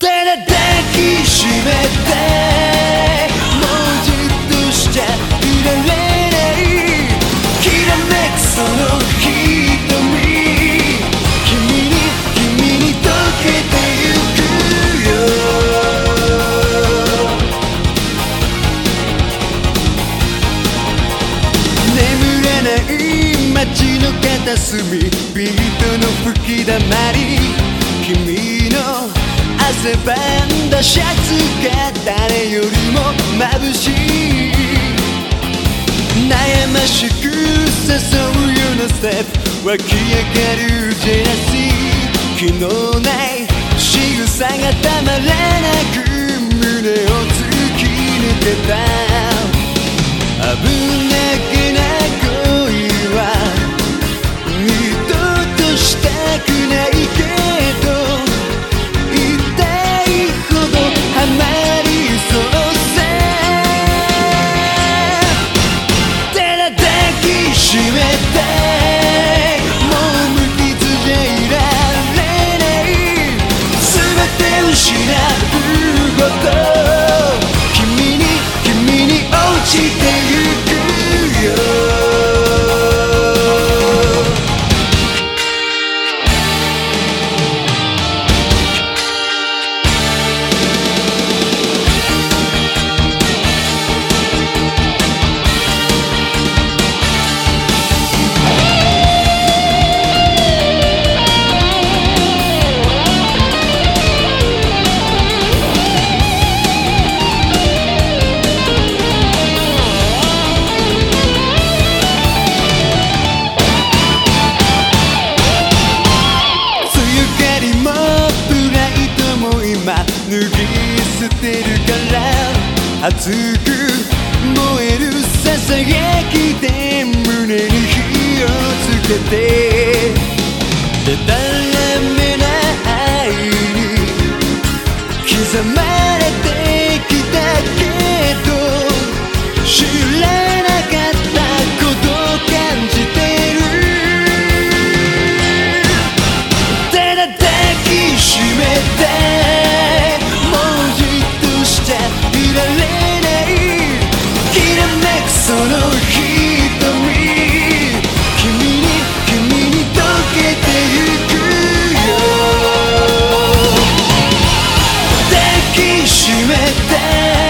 手で抱きしめてもうじっとしちゃいられないきらめくその瞳君に君に溶けてゆくよ眠れない街の片隅ビートの吹きだまり君汗ばんだシャツが誰よりも眩しい。悩ましく誘うようなステップ湧き上がるジェラシー。気のない仕草がたまらなく胸を突き抜けた熱く燃えるささやきで胸に火をつけて。でたらめな愛に刻まれてきたけめて